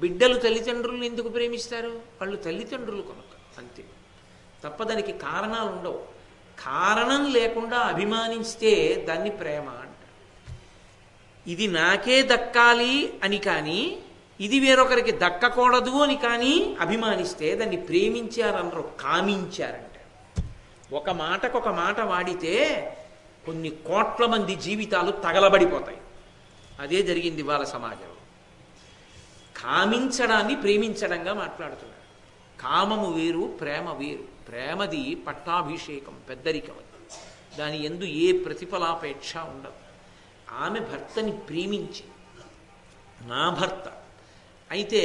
బిడ్డలు తల్లిదండ్రులను ఎందుకు ప్రేమిస్తారు? వాళ్ళు తల్లిదండ్రులు కనుక అంతే. తప్ప దానికి కారణాలు ఉండవు. కారణం లేకుండా అభిమానిస్తే దాన్ని ప్రేమ అంటారు. ఇది నాకే దక్కాలి అని కానీ ఇది వేరొకరికి దక్కకూడదు అని కానీ అభిమానిస్తే దాన్ని ప్రేమించారనరు కామించారంట ఒక మాటకొక మాట వాడితే కొన్ని కోట్ల మంది జీవితాలు తగలబడిపోతాయి. అదే జరిగింది వాళ్ళ సమాజంలో. కామించడాన్ని ప్రేమించడంగా మాట్లాడుతున్నాడు. కామము వేరు ప్రేమ వేరు. ప్రేమది పట్టాభిషేకం పెద్దరికం. అది. దాని ఎందు ఏ ప్రతిఫలాపేక్ష ఉండదు. ఆమె భర్తని ప్రేమించి నా భర్త. అయితే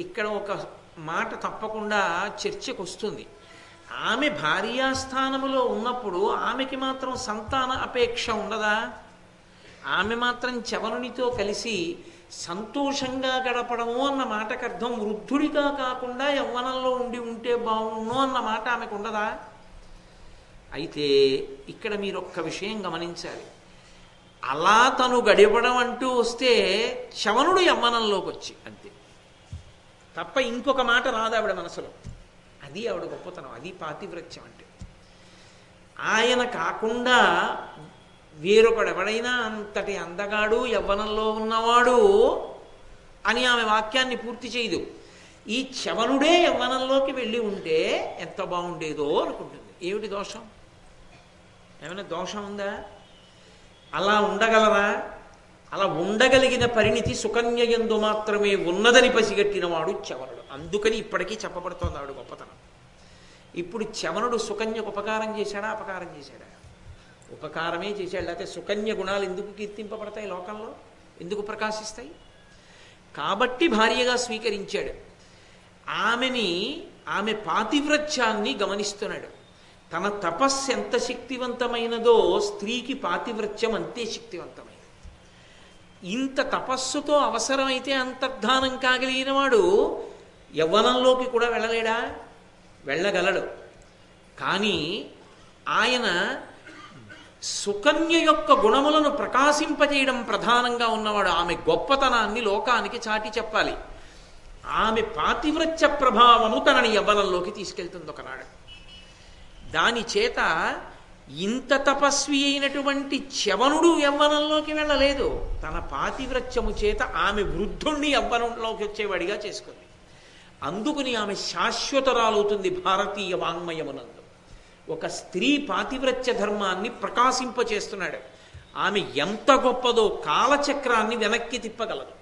ఇక్కడ ఒక మాట తప్పకుండా చర్చకు వస్తుంది ఆమె భార్యాస్థానములో ఉన్నప్పుడు ఆమెకి మాత్రం సంతాన అపేక్ష ఉండదా? ఆమె మాత్రం చవనునితో కలిసి సంతోషంగా గడపడము అన్న మాటకు అర్థం వృద్ధుడిగా కాకుండా యవ్వనంలో ఉండి ఉంటే బాగుండు అన్న మాట ఆమెకు ఉండదా అయితే ఇక్కడ మీరు ఒక్క విషయం గమనించాలి. అలా తను గడిపడం అంటూ వస్తే శవనుడు యవ్వనంలోకి వచ్చి అంతే. తప్ప ఇంకొక మాట రాదు ఆవిడ మనసులో. అది ఆవిడ గొప్పతనం అది పాతివ్రత్యం అంటే. ఆయన కాకుండా వేరొకడు ఎవడైనా అంతటి అందగాడు యవ్వనంలో ఉన్నవాడు అని ఆమె వాక్యాన్ని పూర్తి చేయదు. ఈ చవనుడే యవ్వనంలోకి వెళ్ళి ఉంటే ఎంత బాగుండేదో అనుకుంటుంది. ఏమిటి దోషం? ఏమైనా దోషం ఉందా? అలా ఉండగలరా? అలా ఉండగలిగిన పరిణితి సుకన్య ఎందు మాత్రమే ఉన్నదని పసిగట్టినవాడు చవనుడు. అందుకని ఇప్పటికీ చెప్పబడుతోంది ఆవిడ గొప్పతనం. ఇప్పుడు చవనుడు సుకన్యకు ఉపకారం చేశాడా? అపకారం చేశాడా? ఉపకారమే చేశాడు. లేకపోతే సుకన్య గుణాలు ఎందుకు కీర్తింపబడతాయి లోకంలో? ఎందుకు ప్రకాశిస్తాయి? కాబట్టి భార్యగా స్వీకరించాడు. ఆమెని ఆమె పాతివ్రత్యాన్ని గమనిస్తున్నాడు. తన తపస్సు ఎంత శక్తివంతమైనదో స్త్రీకి పాతివ్రత్యం అంతే శక్తివంతమైనది. ఇంత తపస్సుతో అవసరమైతే అంతర్ధానం కాగలిగిన వాడు యవ్వనంలోకి కూడా వెళ్ళలేడా? వెళ్ళగలడు. కానీ ఆయన సుకన్య యొక్క గుణములను ప్రకాశింపజేయడం ప్రధానంగా ఉన్నవాడు. ఆమె గొప్పతనాన్ని లోకానికి చాటి చెప్పాలి. ఆమె పాతివ్రత్య ప్రభావము తనని యవ్వనంలోకి తీసుకెళ్తుంది ఒకనాడు. దాని చేత ఇంత తపస్వి అయినటువంటి చవనుడు యవ్వనంలోకి వెళ్ళలేదు. తన పాతివ్రత్యము చేత ఆమె వృద్ధుణ్ణి యవ్వనంలోకి వచ్చేవాడిగా చేసుకుంది. అందుకుని ఆమె శాశ్వతరాలవుతుంది భారతీయ వాంగ్మయమునందు. ఒక స్త్రీ పాతివ్రత్య ధర్మాన్ని ప్రకాశింపచేస్తున్నాడు. ఆమె ఎంత గొప్పదో కాలచక్రాన్ని వెనక్కి తిప్పగలదు.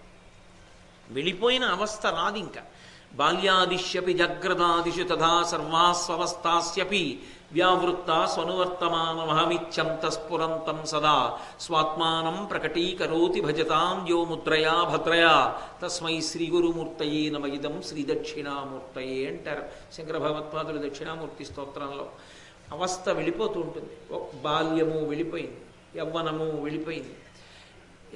వెళ్ళిపోయిన అవస్థ రాదింక. బాల్యాదిశ్యపి జగ్రదాదిషు తథా సర్వాస్వస్థాస్యపి వ్యావృత్త స్వనువర్తమానమహమిచ్చంత స్ఫురంతం సదా స్వాత్మానం ప్రకటీకరోతి భజతాం యో ముద్రయా భద్రయా తస్మై శ్రీ గురుమూర్తయే నమ ఇదం శ్రీ దక్షిణామూర్తయే అంటారు. శంకర భగవత్పాదులు దక్షిణామూర్తి స్తోత్రంలో. అవస్థ వెళ్ళిపోతూ ఉంటుంది. బాల్యము వెళ్ళిపోయింది యవ్వనము వెళ్ళిపోయింది.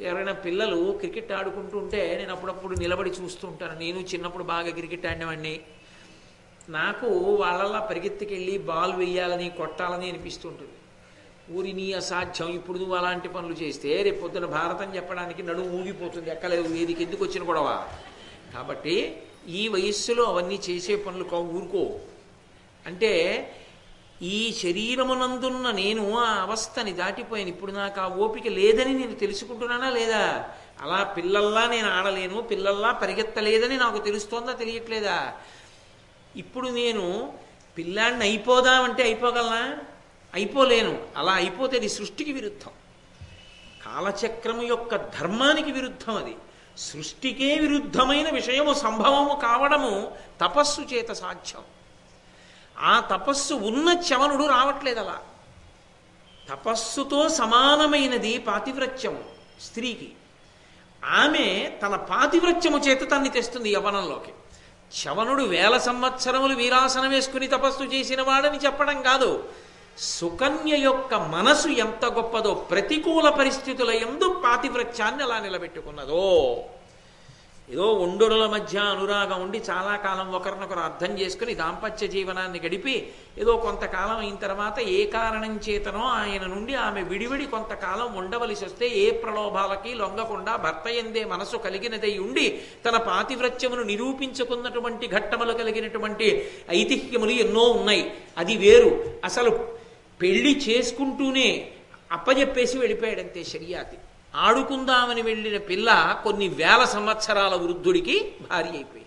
ఎవరైనా పిల్లలు క్రికెట్ ఆడుకుంటూ ఉంటే నేను అప్పుడప్పుడు నిలబడి చూస్తూ ఉంటాను. నేను చిన్నప్పుడు బాగా క్రికెట్ ఆడినవాడిని. నాకు వాళ్ళలా పరిగెత్తుకెళ్ళి బాల్ వేయాలని కొట్టాలని అనిపిస్తుంటుంది ఊరిని అసాధ్యం ఇప్పుడు నువ్వు అలాంటి పనులు చేస్తే రేపు పొద్దున భారతం చెప్పడానికి నడుము ఊగిపోతుంది. ఎక్కలేదు వేదిక ఎందుకు వచ్చిన గొడవ? కాబట్టి ఈ వయస్సులో అవన్నీ చేసే పనులు కావు ఊరుకో. అంటే ఈ శరీరమునందున్న నేను ఆ అవస్థని దాటిపోయాను. ఇప్పుడు నాకు ఆ ఓపిక లేదని నేను తెలుసుకుంటున్నానా లేదా? అలా పిల్లల్లా నేను ఆడలేను పిల్లల్లా పరిగెత్తలేదని నాకు తెలుస్తోందా తెలియట్లేదా? ఇప్పుడు నేను పిల్లాడిని అయిపోదామంటే అయిపోగలనా? అయిపోలేను. అలా అయిపోతే అది సృష్టికి విరుద్ధం. కాలచక్రము యొక్క ధర్మానికి విరుద్ధం అది. సృష్టికే విరుద్ధమైన విషయము సంభవము కావడము తపస్సు చేత సాధ్యం. ఆ తపస్సు ఉన్న చవనుడు రావట్లేదు అలా తపస్సుతో సమానమైనది పాతివ్రత్యము స్త్రీకి. ఆమె తన పాతివ్రత్యము చేత తన్ని తెస్తుంది యవనంలోకి. చవనుడు వేల సంవత్సరములు వీరాసనం వేసుకుని తపస్సు చేసిన వాడని చెప్పడం కాదు. సుకన్య యొక్క మనసు ఎంత గొప్పదో ప్రతికూల పరిస్థితుల ఎందు పాతివ్రత్యాన్ని అలా నిలబెట్టుకున్నదో. ఏదో ఒండొరుల మధ్య అనురాగం ఉండి చాలా కాలం ఒకరినొకరు అర్థం చేసుకుని దాంపత్య జీవనాన్ని గడిపి ఏదో కొంతకాలం అయిన తర్వాత ఏ కారణం చేతనో ఆయన నుండి ఆమె విడివిడి కొంతకాలం ఉండవలసి వస్తే ఏ ప్రలోభాలకి లొంగకుండా భర్త ఎందే మనసు కలిగినదై ఉండి తన పాతివ్రత్యమును నిరూపించుకున్నటువంటి ఘట్టములు కలిగినటువంటి ఐతిహ్యములు ఎన్నో ఉన్నాయి. అది వేరు. అసలు పెళ్ళి చేసుకుంటూనే అప్పజెప్పేసి వెళ్ళిపోయాడంతే శర్యాతి ఆడుకుందామని వెళ్ళిన పిల్ల కొన్ని వేల సంవత్సరాల వృద్ధుడికి భార్య అయిపోయింది.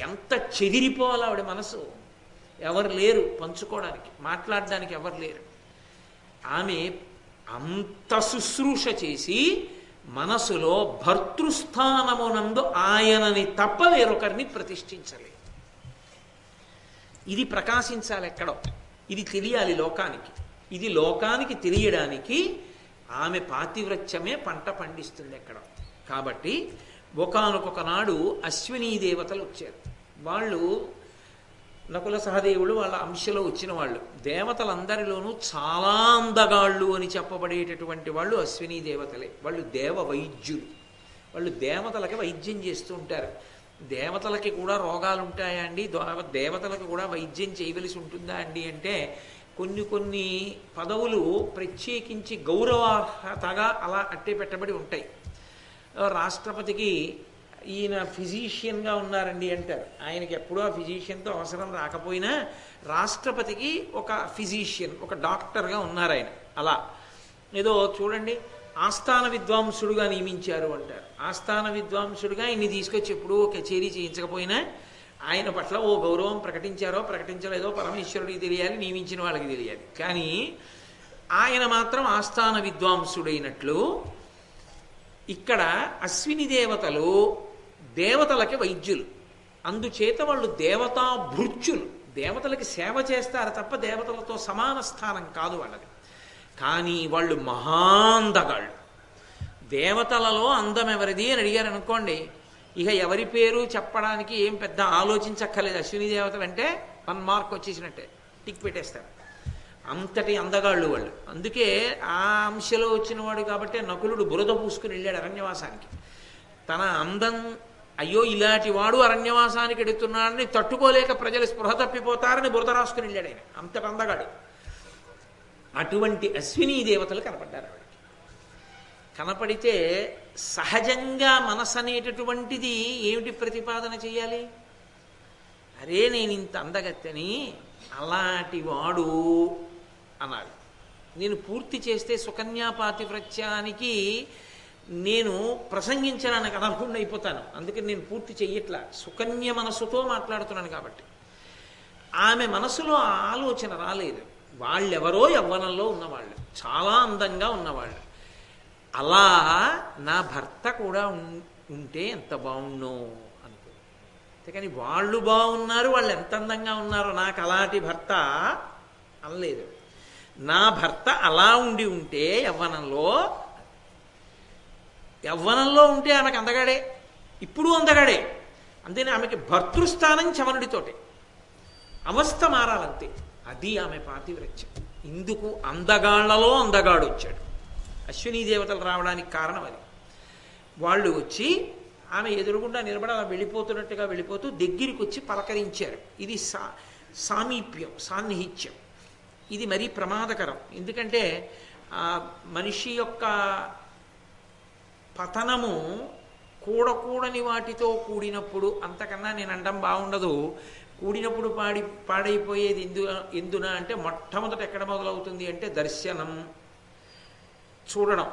ఎంత చెదిరిపోవాలి ఆవిడ మనసు. ఎవరు లేరు పంచుకోవడానికి మాట్లాడడానికి ఎవరు లేరు. ఆమె అంత శుశ్రూష చేసి మనసులో భర్తృస్థానమునందు ఆయనని తప్ప వేరొకరిని ప్రతిష్ఠించలేదు. ఇది ప్రకాశించాలి ఎక్కడో. ఇది తెలియాలి లోకానికి. ఇది లోకానికి తెలియడానికి ఆమె పాతివ్రత్యమే పంట పండిస్తుంది ఎక్కడ కాబట్టి ఒకనొక నాడు అశ్వినీ దేవతలు వచ్చారు. వాళ్ళు నకుల సహదేవుడు వాళ్ళ అంశలో వచ్చిన వాళ్ళు. దేవతలందరిలోనూ చాలా అందగాళ్ళు అని చెప్పబడేటటువంటి వాళ్ళు అశ్వినీ దేవతలే. వాళ్ళు దేవ వైద్యులు. వాళ్ళు దేవతలకి వైద్యం చేస్తూ ఉంటారు. దేవతలకి కూడా రోగాలు ఉంటాయా అండి దేవతలకు కూడా వైద్యం చేయవలసి ఉంటుందా అండి అంటే కొన్ని కొన్ని పదవులు ప్రత్యేకించి గౌరవార్హతగా అలా అట్టే పెట్టబడి ఉంటాయి. రాష్ట్రపతికి ఈయన ఫిజీషియన్గా ఉన్నారండి అంటారు. ఆయనకి ఎప్పుడూ ఆ ఫిజీషియన్తో అవసరం రాకపోయినా రాష్ట్రపతికి ఒక ఫిజీషియన్ ఒక డాక్టర్గా ఉన్నారు ఆయన. అలా. ఏదో చూడండి ఆస్థాన విద్వాంసుడుగా నియమించారు అంటారు. ఆస్థాన విద్వాంసుడుగా ఇన్ని తీసుకొచ్చి ఎప్పుడూ కచేరీ చేయించకపోయినా ఆయన పట్ల ఓ గౌరవం ప్రకటించారో ప్రకటించలేదో పరమేశ్వరుడికి తెలియాలి నియమించిన వాళ్ళకి తెలియాలి. కానీ ఆయన మాత్రం ఆస్థాన విద్వాంసుడైనట్లు ఇక్కడ అశ్విని దేవతలు దేవతలకి వైద్యులు. అందుచేత వాళ్ళు దేవతా భృత్యులు. దేవతలకి సేవ చేస్తారు తప్ప దేవతలతో సమాన స్థానం కాదు వాళ్ళది కానీ వాళ్ళు మహాందగాళ్ళు దేవతలలో అందం ఎవరిది అని అడిగారు అనుకోండి ఇక ఎవరి పేరు చెప్పడానికి ఏం పెద్ద ఆలోచించక్కర్లేదు. అశ్విని దేవత అంటే వన్ మార్క్ వచ్చేసినట్టే. టిక్ పెట్టేస్తారు. అంతటి అందగాళ్ళు వాళ్ళు. అందుకే ఆ అంశలో వచ్చిన వాడు కాబట్టి నకులుడు బురద పూసుకుని వెళ్ళాడు అరణ్యవాసానికి. తన అందం అయ్యో ఇలాంటి వాడు అరణ్యవాసానికి ఎడుతున్నాడని తట్టుకోలేక ప్రజలు స్పృహ తప్పిపోతారని బురద రాసుకుని వెళ్ళాడు ఆయన. అంతటి అందగాడు. అటువంటి అశ్వినీ దేవతలు కనపడ్డారు. కనపడితే సహజంగా మనసు అనేటటువంటిది ఏమిటి ప్రతిపాదన చేయాలి అరే నేను ఇంత అందగత్తని అలాంటి వాడు అన్నాడు నేను పూర్తి చేస్తే సుకన్యాపాతివ్రత్యానికి నేను ప్రసంగించడానికి అనర్హుణ్ణి అయిపోతాను. అందుకని నేను పూర్తి చెయ్యట్లా. సుకన్య మనసుతో మాట్లాడుతున్నాను కాబట్టి. ఆమె మనసులో ఆలోచన రాలేదు. వాళ్ళెవరో యవ్వనంలో ఉన్నవాళ్ళు. చాలా అందంగా ఉన్నవాళ్ళు. అలా నా భర్త కూడా ఉం- ఉంటే ఎంత బాగుండు అనుకో. అంతేకాని వాళ్ళు బాగున్నారు వాళ్ళు ఎంత అందంగా ఉన్నారో నాకు అలాంటి భర్త అనలేదు. నా భర్త అలా ఉండి ఉంటే యవ్వనంలో యవ్వనంలో ఉంటే ఆమెకు అందగాడే. ఇప్పుడు అందగాడే. అంతేనే ఆమెకి భర్తృస్థానం చవనుడితోటే. అవస్థ మారాలంతే. అది ఆమె పాతివ్రత్యం ఇందుకు అందగాళ్ళలో అందగాడు వచ్చాడు అశ్వినీ దేవతలు రావడానికి కారణం అది. వాళ్ళు వచ్చి ఆమె ఎదురుగుండా నిలబడి అలా వెళ్ళిపోతున్నట్టుగా వెళ్ళిపోతూ దగ్గరికి వచ్చి పలకరించారు. ఇది సా సామీప్యం సాన్నిహిత్యం. ఇది మరీ ప్రమాదకరం. ఎందుకంటే మనిషి యొక్క పతనము కూడకూడని వాటితో కూడినప్పుడు అంతకన్నా నేను అండం బాగుండదు. కూడినప్పుడు పాడి పాడైపోయేది ఎందు ఎందున అంటే మొట్టమొదట ఎక్కడ మొదలవుతుంది అంటే దర్శనం. చూడడం.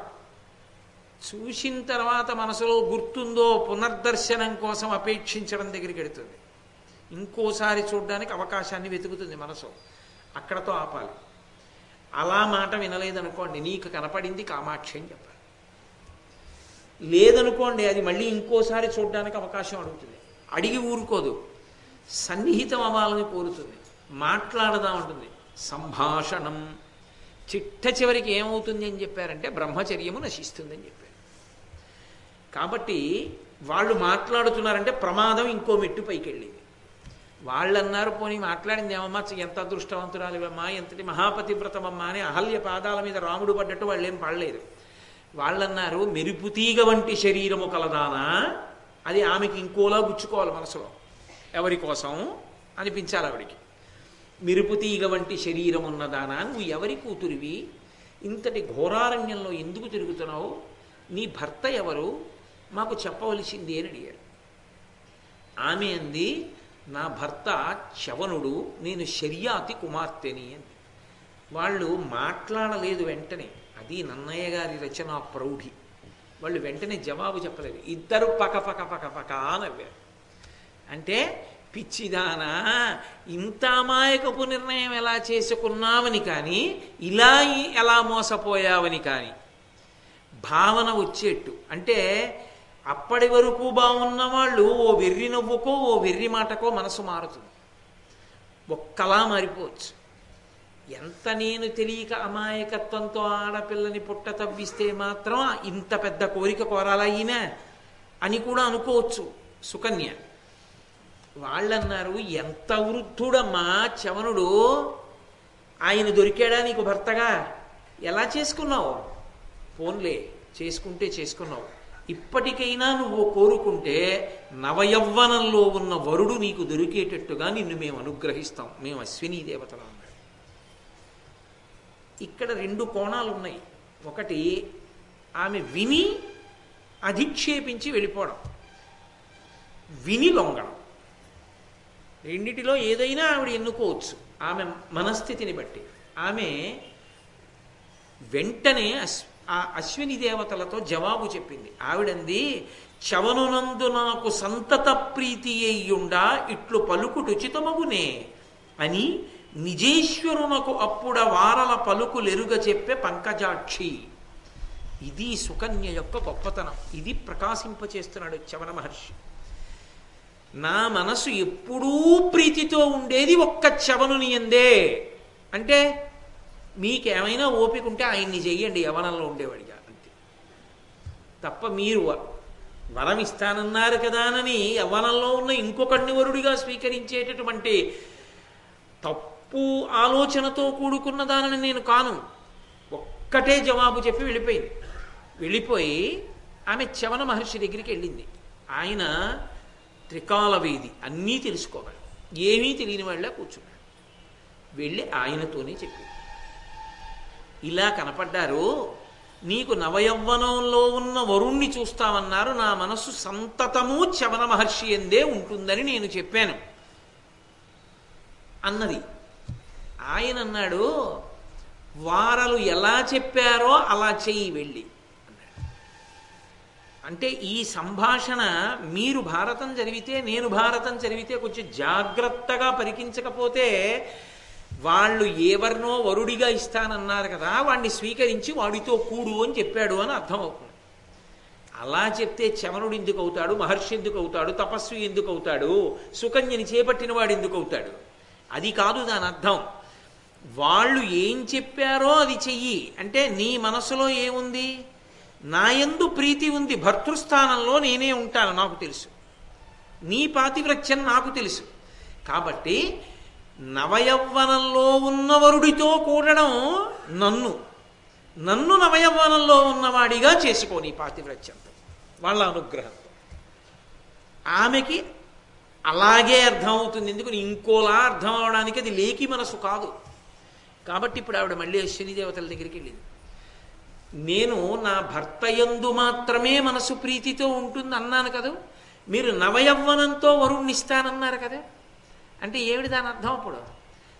చూసిన తర్వాత మనసులో గుర్తుందో పునర్దర్శనం కోసం అపేక్షించడం దగ్గరికి వెడుతుంది ఇంకోసారి చూడడానికి అవకాశాన్ని వెతుకుతుంది మనసు. అక్కడతో ఆపాలి. అలా మాట వినలేదనుకోండి నీకు కనపడింది కామాక్షి అని చెప్పాలి. లేదనుకోండి అది మళ్ళీ ఇంకోసారి చూడడానికి అవకాశం అడుగుతుంది. అడిగి ఊరుకోదు. సన్నిహితం అవ్వాలని కోరుతుంది. మాట్లాడదా ఉంటుంది సంభాషణం. చిట్ట చివరికి ఏమవుతుంది అని చెప్పారంటే బ్రహ్మచర్యము నశిస్తుందని చెప్పారు. కాబట్టి వాళ్ళు మాట్లాడుతున్నారంటే ప్రమాదం ఇంకో మెట్టు పైకి వెళ్ళింది వాళ్ళు అన్నారు పోనీ మాట్లాడింది ఏమమ్మా? ఎంత అదృష్టవంతురాలివమ్మా? ఎంతటి మహాపతివ్రతమమ్మా? అని అహల్య పాదాల మీద రాముడు పడ్డట్టు వాళ్ళు ఏం పడలేదు. వాళ్ళన్నారు మెరుపు తీగ వంటి శరీరము కలదానా? అది ఆమెకి ఇంకోలా గుచ్చుకోవాలి మనసులో. ఎవరి కోసం అనిపించాలి ఆవిడికి. మిరుపుతీగ వంటి శరీరం ఉన్నదానా నువ్వు ఎవరి కూతురివి? ఇంతటి ఘోరారణ్యంలో ఎందుకు తిరుగుతున్నావు? నీ భర్త ఎవరు? మాకు చెప్పవలసింది అని అడిగారు ఆమె అంది నా భర్త చవనుడు నేను శర్యాతి కుమార్తెని అంది. వాళ్ళు మాట్లాడలేదు వెంటనే. అది నన్నయ్య గారి రచన ప్రౌఢి. వాళ్ళు వెంటనే జవాబు చెప్పలేదు. ఇద్దరు పక పక పక పక నవ్వారు. అంటే పిచ్చిదానా ఇంత అమాయకపు నిర్ణయం ఎలా చేసుకున్నావని కానీ ఇలా ఎలా మోసపోయావని కానీ. భావన వచ్చేట్టు. అంటే అప్పటి వరకు బాగున్న వాళ్ళు ఓ వెర్రి నవ్వుకో ఓ వెర్రి మాటకో మనసు మారుతుంది. ఒక్కలా మారిపోవచ్చు. ఎంత నేను తెలియక అమాయకత్వంతో ఆడపిల్లని పుట్ట తవ్విస్తే మాత్రం ఇంత పెద్ద కోరిక కోరాలా ఈయన అని కూడా అనుకోవచ్చు సుకన్య. వాళ్ళన్నారు ఎంత వృద్ధుడమ్మా చవనుడు. ఆయన దొరికాడా నీకు భర్తగా? ఎలా చేసుకున్నావు? ఫోన్లే చేసుకుంటే చేసుకున్నావు. ఇప్పటికైనా నువ్వు కోరుకుంటే నవయవ్వనంలో ఉన్న వరుడు నీకు దొరికేటట్టుగా నిన్ను మేము అనుగ్రహిస్తాం. మేము అశ్విని దేవతలు అన్నాడు. ఇక్కడ రెండు కోణాలు ఉన్నాయి ఒకటి ఆమె విని అధిక్షేపించి వెళ్ళిపోవడం. విని లొంగడం. రెండిటిలో ఏదైనా ఆవిడ ఎన్నుకోవచ్చు. ఆమె మనస్థితిని బట్టి. ఆమె వెంటనే ఆ అశ్విని దేవతలతో జవాబు చెప్పింది. ఆవిడంది చవనునందు నాకు సంతత ప్రీతి అయ్యుండా ఇట్లు పలుకుటుచితమగునే అని నిజేశ్వరునకు అప్పుడ వారల పలుకులెరుగ చెప్పే పంకజాక్షి. ఇది సుకన్య యొక్క గొప్పతనం. ఇది ప్రకాశింపచేస్తున్నాడు చవన మహర్షి. నా మనసు ఎప్పుడూ ప్రీతితో ఉండేది ఒక్క చవనుని ఎందే అంటే మీకేమైనా ఓపిక ఉంటే ఆయన్ని చెయ్యండి యవనంలో ఉండేవాడిగా అంతే తప్ప మీరు వరం ఇస్తానన్నారు కదానని యవనంలో ఉన్న ఇంకొకడిని వరుడిగా స్వీకరించేటటువంటి తప్పు ఆలోచనతో కూడుకున్న దానిని నేను కాను. ఒక్కటే జవాబు చెప్పి వెళ్ళిపోయింది. వెళ్ళిపోయి ఆమె చవన మహర్షి దగ్గరికి వెళ్ళింది. ఆయన త్రికాలవేది అన్నీ తెలుసుకోవాలి. ఏమీ తెలియని వాళ్ళ కూర్చున్నాడు. వెళ్ళి ఆయనతోనే చెప్పింది ఇలా కనపడ్డారు నీకు నవయవ్వనంలో ఉన్న వరుణ్ణి చూస్తామన్నారు నా మనస్సు సంతతము చవన మహర్షి ఎందే ఉంటుందని నేను చెప్పాను. అన్నది. ఆయన అన్నాడు వారలు ఎలా చెప్పారో అలా చెయ్యి వెళ్ళి. అంటే ఈ సంభాషణ మీరు భారతం చదివితే నేను భారతం చదివితే కొంచెం జాగ్రత్తగా పరికించకపోతే వాళ్ళు ఎవరినో వరుడిగా ఇస్తానన్నారు కదా వాడిని స్వీకరించి వాడితో కూడు అని చెప్పాడు అని అర్థం అవుతుంది. అలా చెప్తే చమనుడు ఎందుకు అవుతాడు? మహర్షి ఎందుకు అవుతాడు? తపస్వి ఎందుకు అవుతాడు? సుకన్యని చేపట్టిన వాడు ఎందుకు అవుతాడు? అది కాదు దాని అర్థం. వాళ్ళు ఏం చెప్పారో అది చెయ్యి. అంటే నీ మనసులో ఏముంది? నాయందు ప్రీతి ఉంది భర్తృస్థానంలో నేనే ఉంటాను నాకు తెలుసు. నీ పాతివ్రత్యం నాకు తెలుసు. కాబట్టి నవయవ్వనంలో ఉన్నవరుడితో కూడడం నన్ను. నన్ను నవయవ్వనంలో ఉన్నవాడిగా చేసుకో నీ పాతివ్రత్యంతో వాళ్ళ అనుగ్రహంతో ఆమెకి అలాగే అర్థం అవుతుంది ఇంకోలా అర్థం అవడానికి అది లేకి మనసు కాదు. కాబట్టి ఇప్పుడు ఆవిడ మళ్ళీ అశ్విని దేవతల దగ్గరికి వెళ్ళింది. నేను నా భర్త యందు మాత్రమే మనసు ప్రీతితో ఉంటుంది అన్నాను కదా. మీరు నవయవ్వనంతో వరుణ్ణిస్తానన్నారు కదా. అంటే ఏమిటి దాని అర్థం అప్పుడు?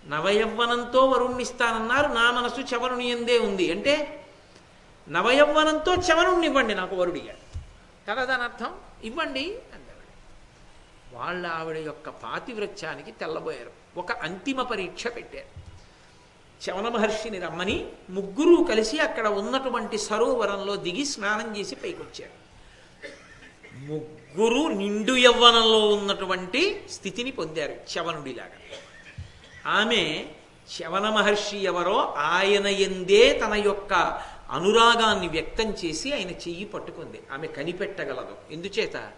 నవయవ్వనంతో వరుణ్ణిస్తానన్నారు నా మనసు చవరుని ఎందే ఉంది. అంటే నవయవ్వనంతో చవరుణ్ణి ఇవ్వండి నాకు వరుడిగా. కదా దాని అర్థం? ఇవ్వండి అన్నారు వాళ్ళ ఆవిడ యొక్క పాతివృత్యానికి తెల్లబోయారు. ఒక అంతిమ పరీక్ష పెట్టారు. చవన మహర్షిని రమ్మని ముగ్గురు కలిసి అక్కడ ఉన్నటువంటి సరోవరంలో దిగి స్నానం చేసి పైకొచ్చారు. ముగ్గురు నిండు యవ్వనంలో ఉన్నటువంటి స్థితిని పొందారు చవనుడిలాగా ఆమె చవన మహర్షి ఎవరో ఆయన ఎందే తన యొక్క అనురాగాన్ని వ్యక్తం చేసి ఆయన చెయ్యి పట్టుకుంది. ఆమె కనిపెట్టగలదు. ఎందుచేత?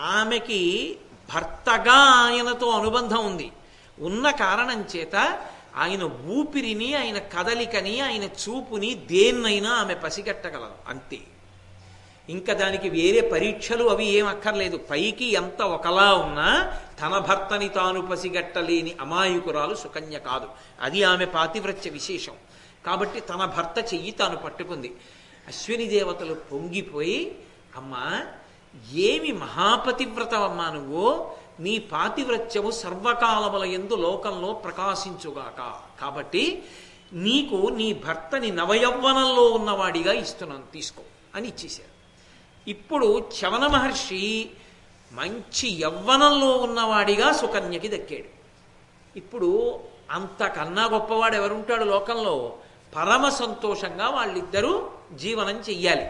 ఆమెకి భర్తగా ఆయనతో అనుబంధం ఉంది. ఉన్న కారణం చేత ఆయన ఊపిరిని ఆయన కదలికని ఆయన చూపుని దేన్నైనా ఆమె పసిగట్టగలదు. అంతే. ఇంకా దానికి వేరే పరీక్షలు అవి ఏం అక్కర్లేదు. పైకి ఎంత ఒకలా ఉన్నా తన భర్తని తాను పసిగట్టలేని అమాయకురాలు సుకన్య కాదు. అది ఆమె పాతివ్రత్య విశేషం. కాబట్టి తన భర్త చెయ్యి తాను పట్టుకుంది. అశ్విని దేవతలు పొంగిపోయి అమ్మా ఏమి మహాపతివ్రతవమ్మా నువ్వు? నీ పాతివ్రత్యము సర్వకాలముల ఎందు లోకంలో ప్రకాశించుగాక. కాబట్టి నీకు నీ భర్తని నవయవ్వనంలో ఉన్నవాడిగా ఇస్తున్నాను తీసుకో అని ఇచ్చేశారు. ఇప్పుడు చవన మహర్షి మంచి యవ్వనంలో ఉన్నవాడిగా సుకన్యకి దక్కాడు. ఇప్పుడు అంతకన్నా గొప్పవాడు ఎవరుంటాడు లోకంలో? పరమ సంతోషంగా వాళ్ళిద్దరూ జీవనం చెయ్యాలి.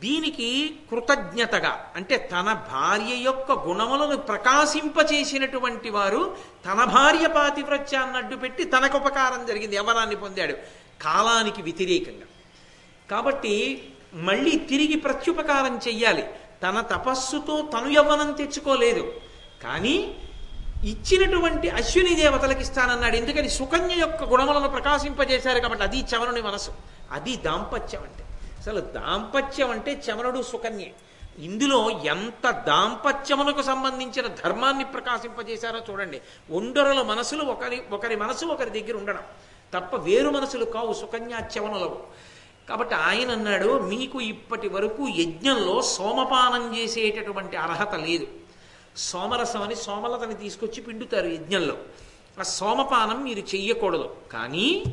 దీనికి కృతజ్ఞతగా అంటే తన భార్య యొక్క గుణములను ప్రకాశింపచేసినటువంటి వారు తన భార్య పాతివ్రత్యాన్ని అడ్డు పెట్టి తనకు ఉపకారం జరిగింది యవనాన్ని పొందాడు. కాలానికి వ్యతిరేకంగా. కాబట్టి మళ్ళీ తిరిగి ప్రత్యుపకారం చెయ్యాలి. తన తపస్సుతో తను యవ్వనం తెచ్చుకోలేదు. కానీ ఇచ్చినటువంటి అశ్విని దేవతలకు ఇస్తానన్నాడు. ఎందుకని సుకన్య యొక్క గుణములను ప్రకాశింపజేశారు కాబట్టి అది చవనుని మనసు. అది దాంపత్యం అంటే. అసలు దాంపత్యం అంటే చవనుడు సుకన్య. ఇందులో ఎంత దాంపత్యమునకు సంబంధించిన ధర్మాన్ని ప్రకాశింపజేశారో చూడండి. ఒండరుల మనసులు ఒకరి ఒకరి మనసు ఒకరి దగ్గర ఉండడం. తప్ప వేరు మనసులు కావు సుకన్యా కాబట్టి ఆయన అన్నాడు మీకు ఇప్పటి వరకు యజ్ఞంలో సోమపానం చేసేటటువంటి అర్హత లేదు. సోమరసం అని సోమలతని తీసుకొచ్చి పిండుతారు యజ్ఞంలో. ఆ సోమపానం మీరు చెయ్యకూడదు. కానీ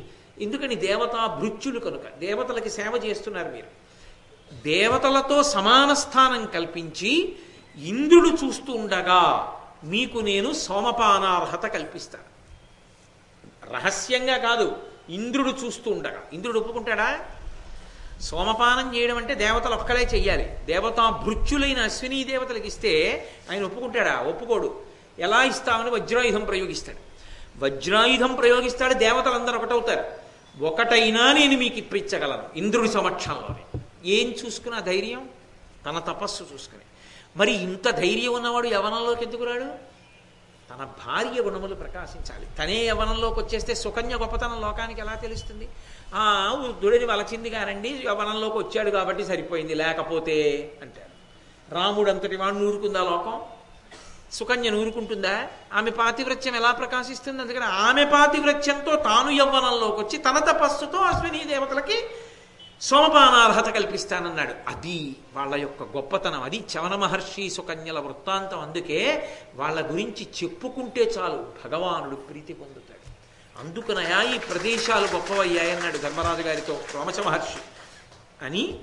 ఎందుకని దేవతా భృత్యులు కనుక దేవతలకి సేవ చేస్తున్నారు మీరు. దేవతలతో సమాన స్థానం కల్పించి ఇంద్రుడు చూస్తూ ఉండగా మీకు నేను సోమపానార్హత కల్పిస్తాను. రహస్యంగా కాదు ఇంద్రుడు చూస్తూ ఉండగా. ఇంద్రుడు ఒప్పుకుంటాడా? సోమపానం చేయడం అంటే దేవతలు ఒక్కలే చెయ్యాలి. దేవతా భృత్యులైన అశ్విని దేవతలకు ఇస్తే ఆయన ఒప్పుకుంటాడా? ఒప్పుకోడు. ఎలా ఇస్తామని వజ్రాయుధం ప్రయోగిస్తాడు. వజ్రాయుధం ప్రయోగిస్తాడు దేవతలందరూ ఒకటవుతారు. ఒకటైనా నేను మీకు ఇప్పించగలను ఇంద్రుడి సమక్షంలోనే. ఏం చూసుకున్న ధైర్యం? తన తపస్సు చూసుకుని. మరి ఇంత ధైర్యం ఉన్నవాడు యవనంలోకి ఎందుకు రాడు? తన భార్య గుణములు ప్రకాశించాలి. తనే యవనంలోకి వచ్చేస్తే సుకన్య గొప్పతనం లోకానికి ఎలా తెలుస్తుంది? ఆ వృద్ధుడిని వలచింది కానండి యవనంలోకి వచ్చాడు కాబట్టి సరిపోయింది లేకపోతే అంటారు. రాముడు అంతటి వాడు నూరుకుందా లోకం? సుకన్య నూరుకుంటుందా? ఆమె పాతివ్రత్యం ఎలా ప్రకాశిస్తుంది? అందుకని ఆమె పాతివ్రత్యంతో తాను యవ్వనంలోకి వచ్చి తన తపస్సుతో అశ్విని దేవతలకి సోమపానార్హత కల్పిస్తానన్నాడు. అది వాళ్ళ యొక్క గొప్పతనం. అది చవన మహర్షి సుకన్యల వృత్తాంతం. అందుకే వాళ్ళ గురించి చెప్పుకుంటే చాలు. భగవానుడు ప్రీతి పొందుతాడు. అందుకనయా ఈ ప్రదేశాలు గొప్పవయ్యాయన్నాడు ధర్మరాజు గారితో రోమచ మహర్షి. అని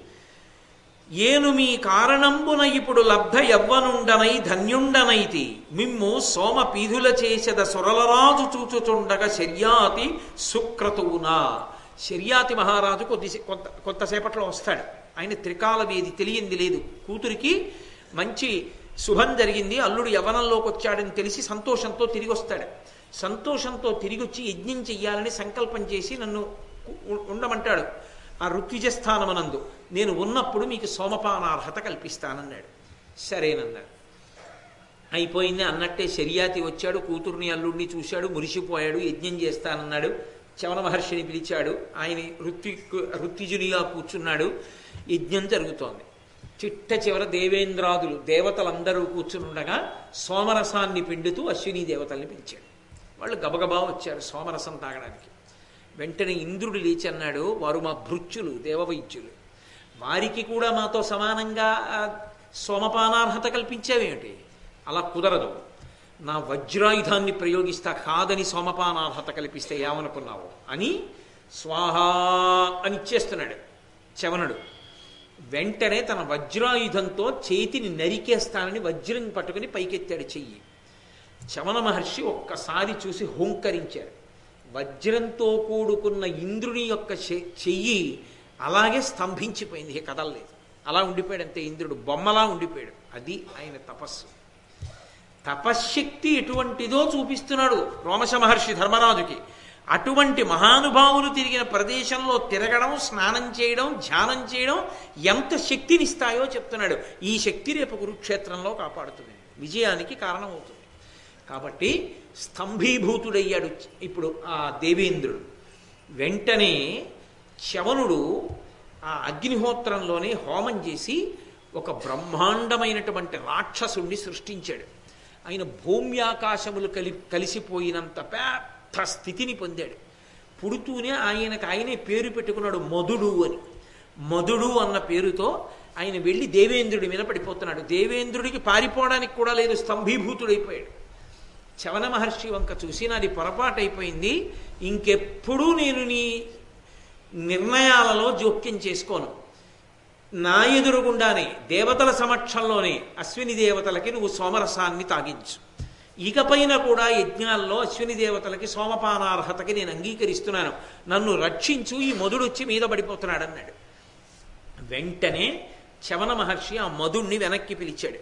ఏను మీ కారణంబున ఇప్పుడు లబ్ధ యవ్వనుండనై ధన్యుండనైతి. మిమ్ము సోమ పీధుల చేసెద సురలరాజు చూచుచుండగా శర్యాతి సుక్రతువునా శర్యాతి మహారాజు కొద్ది కొంత కొంతసేపట్లో వస్తాడు. ఆయన త్రికాల వేది తెలియంది లేదు. కూతురికి మంచి శుభం జరిగింది. అల్లుడు యవనంలోకి వచ్చాడని తెలిసి సంతోషంతో తిరిగి వస్తాడు సంతోషంతో తిరిగి వచ్చి యజ్ఞం చెయ్యాలని సంకల్పం చేసి నన్ను ఉండమంటాడు. ఆ ఋత్విజ స్థానమనందు నేను ఉన్నప్పుడు మీకు సోమపానార్హత కల్పిస్తానన్నాడు. సరేనన్నారు అయిపోయింది అన్నట్టే శర్యాతి వచ్చాడు కూతుర్ని అల్లుడిని చూశాడు మురిసిపోయాడు యజ్ఞం చేస్తానన్నాడు. చవన మహర్షిని పిలిచాడు ఆయన వృత్తి ఋత్విజునిగా కూర్చున్నాడు. యజ్ఞం జరుగుతోంది. చిట్ట చివర దేవేంద్రాదులు దేవతలందరూ కూర్చునుండగా సోమరసాన్ని పిండుతూ అశ్విని దేవతల్ని పిలిచాడు. వాళ్ళు గబగబా వచ్చారు సోమరసం తాగడానికి. వెంటనే ఇంద్రుడు లేచి అన్నాడు వారు మా భృత్యులు దేవవైద్యులు. వారికి కూడా మాతో సమానంగా సోమపానార్హత కల్పించేవేమిటి? అలా కుదరదు. నా వజ్రాయుధాన్ని ప్రయోగిస్తా కాదని సోమపానార్హత కల్పిస్తే ఏమనుకున్నావు? అని స్వాహా అని ఇచ్చేస్తున్నాడు చవనుడు. వెంటనే తన వజ్రాయుధంతో చేతిని నరికేస్తానని వజ్రం పట్టుకుని పైకెత్తాడు చెయ్యి. చవన మహర్షి ఒక్కసారి చూసి హోంకరించారు. వజ్రంతో కూడుకున్న ఇంద్రుని యొక్క చె- చెయ్యి అలాగే స్తంభించిపోయింది. ఇక కదలలేదు అలా ఉండిపోయాడు అంతే ఇంద్రుడు. బొమ్మలా ఉండిపోయాడు. అది ఆయన తపస్సు. తపశ్శక్తి ఎటువంటిదో చూపిస్తున్నాడు రోమశ మహర్షి ధర్మరాజుకి. అటువంటి మహానుభావులు తిరిగిన ప్రదేశంలో తిరగడం స్నానం చేయడం ధ్యానం చేయడం ఎంత శక్తినిస్తాయో చెప్తున్నాడు. ఈ శక్తి రేపు కురుక్షేత్రంలో కాపాడుతుంది. విజయానికి కారణమవుతుంది. కాబట్టి స్తంభీభూతుడయ్యాడు. ఇప్పుడు ఆ దేవేంద్రుడు. వెంటనే శవనుడు ఆ అగ్నిహోత్రంలోనే హోమం చేసి ఒక బ్రహ్మాండమైనటువంటి రాక్షసుణ్ణి సృష్టించాడు. ఆయన భూమ్యాకాశములు కలి కలిసిపోయినంత పెద్ద స్థితిని పొందాడు. పుడుతూనే ఆయనకు ఆయనే పేరు పెట్టుకున్నాడు మధుడు అని. మధుడు అన్న పేరుతో ఆయన వెళ్ళి దేవేంద్రుడి మీద పడిపోతున్నాడు. దేవేంద్రుడికి పారిపోవడానికి కూడా లేదు స్తంభీభూతుడైపోయాడు. చవన మహర్షి వంక చూసి నాది పొరపాటైపోయింది ఇంకెప్పుడూ నేను నీ నిర్ణయాలలో జోక్యం చేసుకోను. నా ఎదురుగుండానే దేవతల సమక్షంలోనే అశ్విని దేవతలకి నువ్వు సోమరసాన్ని తాగించు. ఇకపైన కూడా యజ్ఞాల్లో అశ్విని దేవతలకి సోమపానార్హతకి నేను అంగీకరిస్తున్నాను. నన్ను రక్షించు ఈ మధుడొచ్చి మీద పడిపోతున్నాడు అన్నాడు వెంటనే చవన మహర్షి ఆ మధుణ్ణి వెనక్కి పిలిచాడు.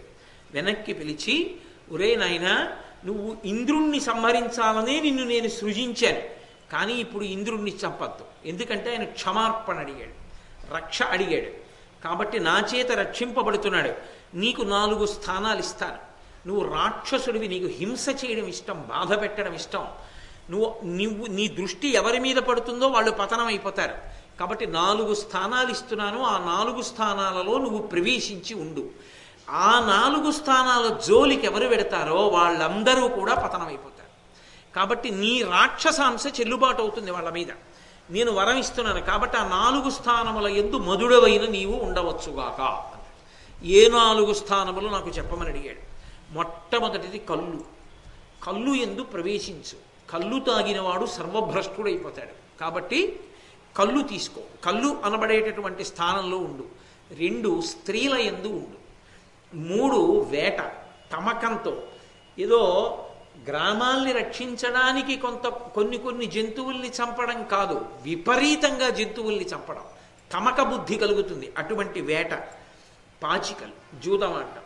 వెనక్కి పిలిచి ఒరే నాయన నువ్వు ఇంద్రుణ్ణి సంహరించాలనే నిన్ను నేను సృజించాను. కానీ ఇప్పుడు ఇంద్రుడిని చంపద్దు. ఎందుకంటే ఆయన క్షమార్పణ అడిగాడు. రక్ష అడిగాడు. కాబట్టి నా చేత రక్షింపబడుతున్నాడు. నీకు నాలుగు స్థానాలు ఇస్తాను. నువ్వు రాక్షసుడివి నీకు హింస చేయడం ఇష్టం బాధ పెట్టడం ఇష్టం. నువ్వు నువ్వు నీ దృష్టి ఎవరి మీద పడుతుందో వాళ్ళు పతనం అయిపోతారు. కాబట్టి నాలుగు స్థానాలు ఇస్తున్నాను. ఆ నాలుగు స్థానాలలో నువ్వు ప్రవేశించి ఉండు. ఆ నాలుగు స్థానాల జోలికి ఎవరు పెడతారో వాళ్ళందరూ కూడా పతనమైపోతారు కాబట్టి నీ రాక్షసాంశ చెల్లుబాటు అవుతుంది వాళ్ళ మీద. నేను వరం ఇస్తున్నాను కాబట్టి ఆ నాలుగు స్థానముల ఎందు మధుడవైన నీవు ఉండవచ్చుగాక ఏ నాలుగు స్థానములు నాకు చెప్పమని అడిగాడు. మొట్టమొదటిది కళ్ళు. కళ్ళు ఎందు ప్రవేశించు. కళ్ళు తాగినవాడు సర్వభ్రష్టుడైపోతాడు. కాబట్టి కళ్ళు తీసుకో. కళ్ళు అనబడేటటువంటి స్థానంలో ఉండు. రెండు స్త్రీల ఎందు ఉండు. మూడు వేట తమకంతో. ఏదో గ్రామాల్ని రక్షించడానికి కొంత కొన్ని కొన్ని జంతువుల్ని చంపడం కాదు విపరీతంగా జంతువుల్ని చంపడం. తమక బుద్ధి కలుగుతుంది. అటువంటి వేట పాచికలు జూదమాట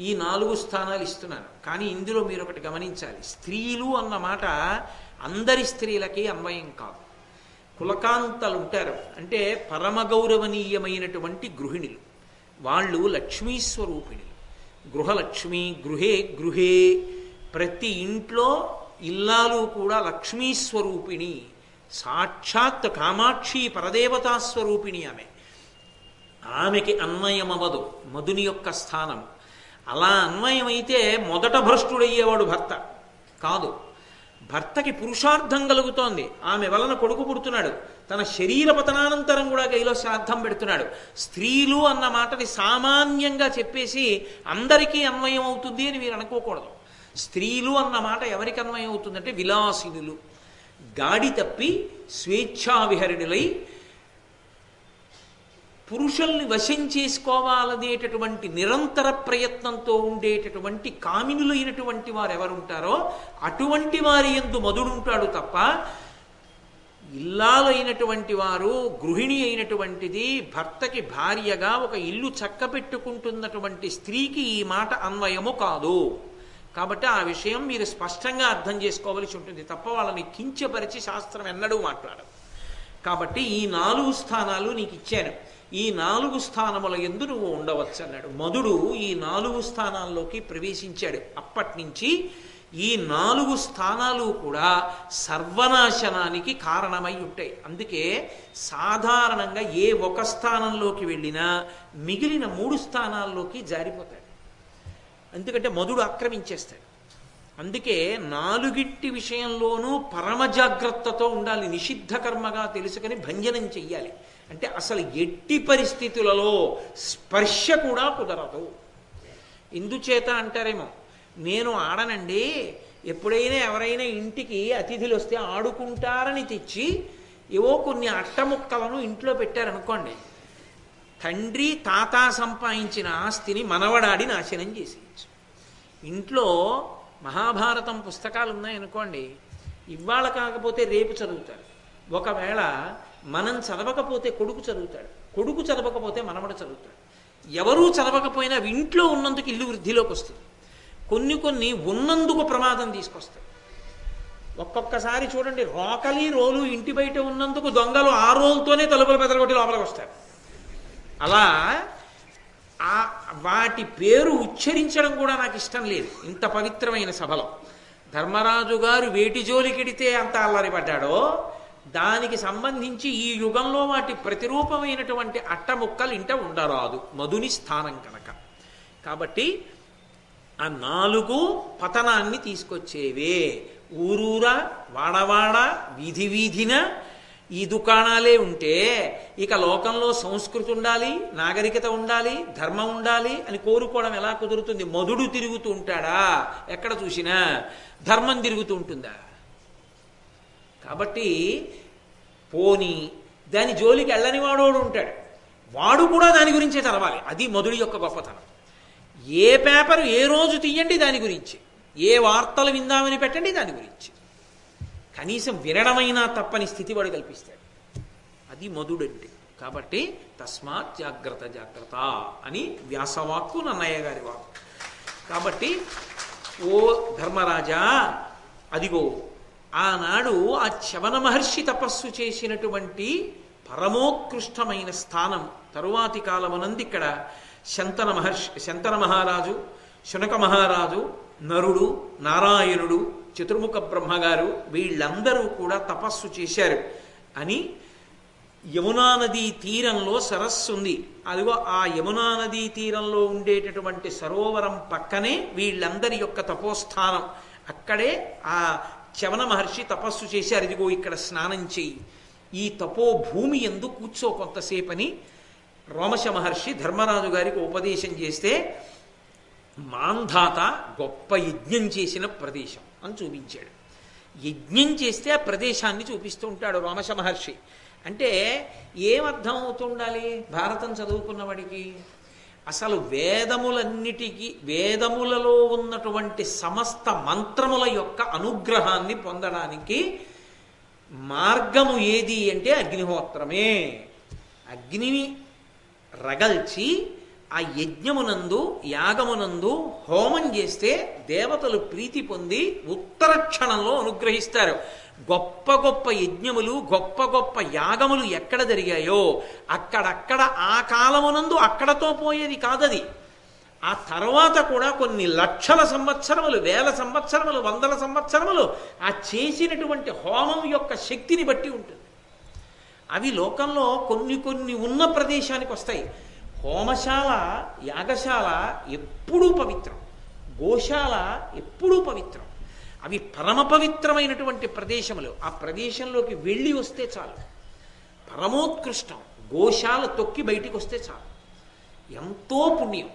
ఈ నాలుగు స్థానాలు ఇస్తున్నాను. కానీ ఇందులో మీరు ఒకటి గమనించాలి. స్త్రీలు అన్న మాట అందరి స్త్రీలకి అన్వయం కాదు. కులకాంతలు ఉంటారు అంటే పరమగౌరవనీయమైనటువంటి గృహిణులు. వాళ్ళు లక్ష్మీ స్వరూపిణులు. గృహలక్ష్మి గృహే గృహే ప్రతి ఇంట్లో ఇల్లాలు కూడా లక్ష్మీస్వరూపిణి సాక్షాత్ కామాక్షి పరదేవతా స్వరూపిణి ఆమె. ఆమెకి అన్వయమవదు మధుని యొక్క స్థానం. అలా అన్వయమైతే మొదట భ్రష్టుడయ్యేవాడు భర్త. కాదు భర్తకి పురుషార్థం కలుగుతోంది. ఆమె వలన కొడుకు పుడుతున్నాడు. తన శరీర పతనానంతరం కూడా గైలో శ్రాద్ధం పెడుతున్నాడు. స్త్రీలు అన్న మాటని సామాన్యంగా చెప్పేసి అందరికీ అన్వయం అవుతుంది అని మీరు అనుకోకూడదు. స్త్రీలు అన్న మాట ఎవరికి అన్వయం అవుతుందంటే విలాసినులు. గాడి తప్పి స్వేచ్ఛావిహరిణులై పురుషుల్ని వశం చేసుకోవాలనేటటువంటి నిరంతర ప్రయత్నంతో ఉండేటటువంటి కామినులైనటువంటి వారు ఎవరుంటారో అటువంటి వారి ఎందు మధుడుంటాడు తప్ప ఇల్లాలైనటువంటి వారు గృహిణి అయినటువంటిది భర్తకి భార్యగా ఒక ఇల్లు చక్కబెట్టుకుంటున్నటువంటి స్త్రీకి ఈ మాట అన్వయము కాదు. కాబట్టి ఆ విషయం మీరు స్పష్టంగా అర్థం చేసుకోవలసి ఉంటుంది తప్ప వాళ్ళని కించపరిచి శాస్త్రం ఎన్నడూ మాట్లాడదు. కాబట్టి ఈ నాలుగు స్థానాలు నీకు ఇచ్చాను. ఈ నాలుగు స్థానముల ఎందు నువ్వు ఉండవచ్చు అన్నాడు మధుడు ఈ నాలుగు స్థానాల్లోకి ప్రవేశించాడు. అప్పటి నుంచి ఈ నాలుగు స్థానాలు కూడా సర్వనాశనానికి కారణమై ఉంటాయి. అందుకే సాధారణంగా ఏ ఒక స్థానంలోకి వెళ్ళినా మిగిలిన మూడు స్థానాల్లోకి జారిపోతాడు ఎందుకంటే మధుడు ఆక్రమించేస్తాడు. అందుకే నాలుగిట్టి విషయంలోనూ పరమ జాగ్రత్తతో ఉండాలి. నిషిద్ధ కర్మగా తెలుసుకొని భంజనం చెయ్యాలి. అంటే అసలు ఎట్టి పరిస్థితులలో స్పర్శ కూడా కుదరదు. ఎందుచేత అంటారేమో నేను ఆడనండి ఎప్పుడైనా ఎవరైనా ఇంటికి అతిథులు వస్తే ఆడుకుంటారని తెచ్చి ఏవో కొన్ని అట్టముక్కలను ఇంట్లో పెట్టారనుకోండి తండ్రి తాత సంపాదించిన ఆస్తిని మనవడాడి నాశనం చేసి ఇంట్లో మహాభారతం పుస్తకాలు ఉన్నాయనుకోండి ఇవాళ కాకపోతే రేపు చదువుతారు. ఒకవేళ మనం చదవకపోతే కొడుకు చదువుతాడు కొడుకు చదవకపోతే మనమడ చదువుతాడు. ఎవరూ చదవకపోయినా ఇంట్లో ఉన్నందుకు ఇల్లు వృద్ధిలోకి వస్తుంది కొన్ని కొన్ని ఉన్నందుకు ప్రమాదం తీసుకొస్తాయి. ఒక్కొక్కసారి చూడండి రోకలి రోలు ఇంటి బయట ఉన్నందుకు దొంగలు ఆ రోలుతోనే తలుపులు పెదరగొట్టి లోపలికి వస్తారు. అలా ఆ వాటి పేరు ఉచ్చరించడం కూడా నాకు ఇష్టం లేదు. ఇంత పవిత్రమైన సభలో. ధర్మరాజు గారు వేటి జోలికెడితే అంత అల్లరి పడ్డాడో దానికి సంబంధించి ఈ యుగంలో వాటి ప్రతిరూపమైనటువంటి అట్టముక్కలు ఇంట ఉండరాదు. మధుని స్థానం కనుక. కాబట్టి ఆ నాలుగు పతనాన్ని తీసుకొచ్చేవే. ఊరూరా వాడవాడ వీధి వీధిన ఈ దుకాణాలే ఉంటే ఇక లోకంలో సంస్కృతి ఉండాలి నాగరికత ఉండాలి ధర్మం ఉండాలి అని కోరుకోవడం ఎలా కుదురుతుంది? మధుడు తిరుగుతూ ఉంటాడా? ఎక్కడ చూసినా. ధర్మం తిరుగుతూ ఉంటుందా? కాబట్టి పోని దాని జోలికి వెళ్ళని వాడోడు ఉంటాడు. వాడు కూడా దాని గురించే చదవాలి అది మధుడి యొక్క గొప్పతనం. ఏ పేపర్ ఏ రోజు తీయండి దాని గురించి. ఏ వార్తలు విందామని పెట్టండి దాని గురించి. కనీసం వినడమైనా తప్పని స్థితి వాడు కల్పిస్తాడు. అది మధుడంటే. కాబట్టి తస్మాత్ జాగ్రత్త జాగ్రత్త అని వ్యాసవాక్కు నన్నయ్య గారి వాక్కు. కాబట్టి ఓ ధర్మరాజా అదిగో ఆనాడు ఆ చవన మహర్షి తపస్సు చేసినటువంటి పరమోత్కృష్టమైన స్థానం తరువాతి కాలమునంది ఇక్కడ శంతన మహర్షి శంతన మహారాజు శునక మహారాజు నరుడు నారాయణుడు చతుర్ముఖ బ్రహ్మగారు వీళ్ళందరూ కూడా తపస్సు చేశారు అని యమునా నదీ తీరంలో సరస్సు ఉంది. అదిగో ఆ యమునా నదీ తీరంలో ఉండేటటువంటి సరోవరం పక్కనే వీళ్ళందరి యొక్క తపోస్థానం. అక్కడే ఆ చవన మహర్షి తపస్సు చేశారు. ఇదిగో ఇక్కడ స్నానం చేయి. ఈ తపో భూమి ఎందు కూర్చో కొంతసేపని రోమశ మహర్షి ధర్మరాజు గారికి ఉపదేశం చేస్తే మాంధాత గొప్ప యజ్ఞం చేసిన ప్రదేశం. అని చూపించాడు. యజ్ఞం చేస్తే ఆ ప్రదేశాన్ని చూపిస్తూ ఉంటాడు రోమశ మహర్షి. అంటే ఏమర్థం అవుతుండాలి భారతం చదువుకున్న వాడికి అసలు వేదములన్నిటికీ వేదములలో ఉన్నటువంటి సమస్త మంత్రముల యొక్క అనుగ్రహాన్ని పొందడానికి మార్గము ఏది అంటే అగ్నిహోత్రమే. అగ్నిని రగల్చి ఆ యజ్ఞమునందు యాగమునందు హోమం చేస్తే దేవతలు ప్రీతి పొంది ఉత్తర క్షణంలో అనుగ్రహిస్తారు. గొప్ప గొప్ప యజ్ఞములు గొప్ప గొప్ప యాగములు ఎక్కడ జరిగాయో అక్కడక్కడ ఆ కాలమునందు అక్కడతో పోయేది కాదది. ఆ తర్వాత కూడా కొన్ని లక్షల సంవత్సరములు వేల సంవత్సరములు వందల సంవత్సరములు ఆ చేసినటువంటి హోమం యొక్క శక్తిని బట్టి ఉంటుంది. అవి లోకంలో కొన్ని కొన్ని ఉన్న ప్రదేశానికి వస్తాయి. హోమశాల యాగశాల ఎప్పుడూ పవిత్రం. గోశాల ఎప్పుడూ పవిత్రం. అవి పరమ పవిత్రమైనటువంటి ప్రదేశములు. ఆ ప్రదేశంలోకి వెళ్ళి వస్తే చాలు. పరమోత్కృష్టం. గోశాల తొక్కి బయటికి వస్తే చాలు. ఎంతో పుణ్యం.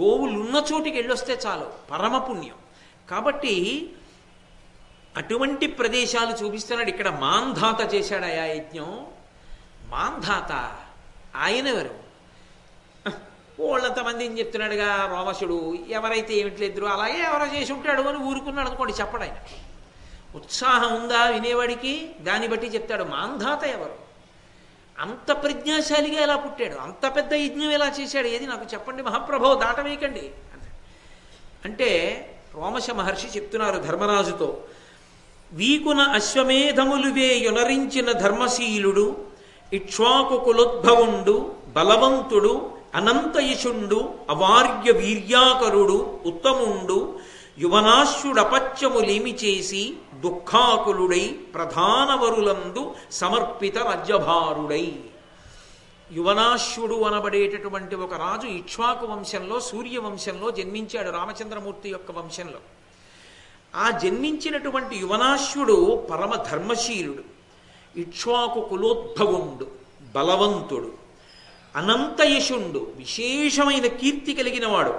గోవులున్న చోటికి వెళ్ళొస్తే చాలు. పరమ పుణ్యం. కాబట్టి అటువంటి ప్రదేశాలు చూపిస్తున్నాడు. ఇక్కడ మాంధాత చేశాడు ఆ యజ్ఞం. మాంధాత. ఆయన ఎవరు వాళ్ళంత మంది ఏం చెప్తున్నాడుగా? రోమసుడు ఎవరైతే ఏమిట్లేద్దరు అలాగే ఎవరో చేసి ఉంటాడు అని ఊరుకున్నాడు అనుకోండి చెప్పడు ఆయన. ఉత్సాహం ఉందా వినేవాడికి? దాన్ని బట్టి చెప్తాడు మాంధాత ఎవరు? అంత ప్రజ్ఞాశాలిగా ఎలా పుట్టాడు? అంత పెద్ద యజ్ఞం ఎలా చేశాడు? ఏది నాకు చెప్పండి మహాప్రభో దాటవేయకండి. అంటే రోమశ మహర్షి చెప్తున్నారు ధర్మరాజుతో వీకున అశ్వమేధములు యునరించిన ధర్మశీలుడు ఇక్ష్వాకు కులోద్భవుండు బలవంతుడు అనంతయుషుండు అవార్య వీర్యాకరుడు ఉత్తముండు యువనాశ్యుడపత్యములేమి చేసి దుఃఖాకులుడై ప్రధానవరులందు సమర్పిత రజ్యభారుడై. యువనాశ్యుడు అనబడేటటువంటి ఒక రాజు ఇక్ష్వాకు వంశంలో సూర్యవంశంలో జన్మించాడు రామచంద్రమూర్తి యొక్క వంశంలో. ఆ జన్మించినటువంటి యువనాశ్యుడు పరమ ధర్మశీలుడు ఇక్ష్వాకు కులోద్భవుండు బలవంతుడు. అనంత యశుండు విశేషమైన కీర్తి కలిగినవాడు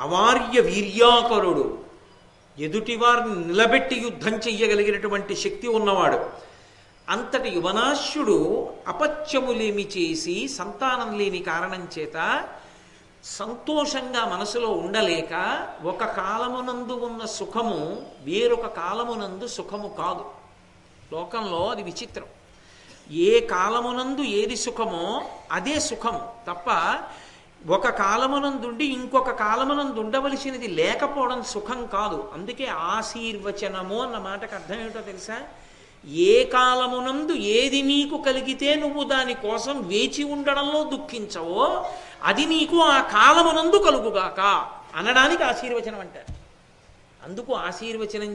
అవార్య వీర్యాకరుడు. ఎదుటివారిని నిలబెట్టి యుద్ధం చెయ్యగలిగినటువంటి శక్తి ఉన్నవాడు. అంతటి యువనాశ్యుడు అపత్యములేమి చేసి సంతానం లేని కారణం చేత సంతోషంగా మనసులో ఉండలేక ఒక కాలమునందు ఉన్న సుఖము వేరొక కాలమునందు సుఖము కాదు. లోకంలో అది విచిత్రం. ఏ కాలమునందు ఏది సుఖమో అదే సుఖము తప్ప ఒక కాలమునందుండి ఇంకొక కాలమునందు ఉండవలసినది లేకపోవడం సుఖం కాదు. అందుకే ఆశీర్వచనము అన్న మాటకు అర్థం ఏమిటో తెలుసా? ఏ కాలమునందు ఏది నీకు కలిగితే నువ్వు దాని కోసం వేచి ఉండడంలో దుఃఖించవో అది నీకు ఆ కాలమునందు కలుగుగాక అనడానికి ఆశీర్వచనం అంటారు అందుకు ఆశీర్వచనం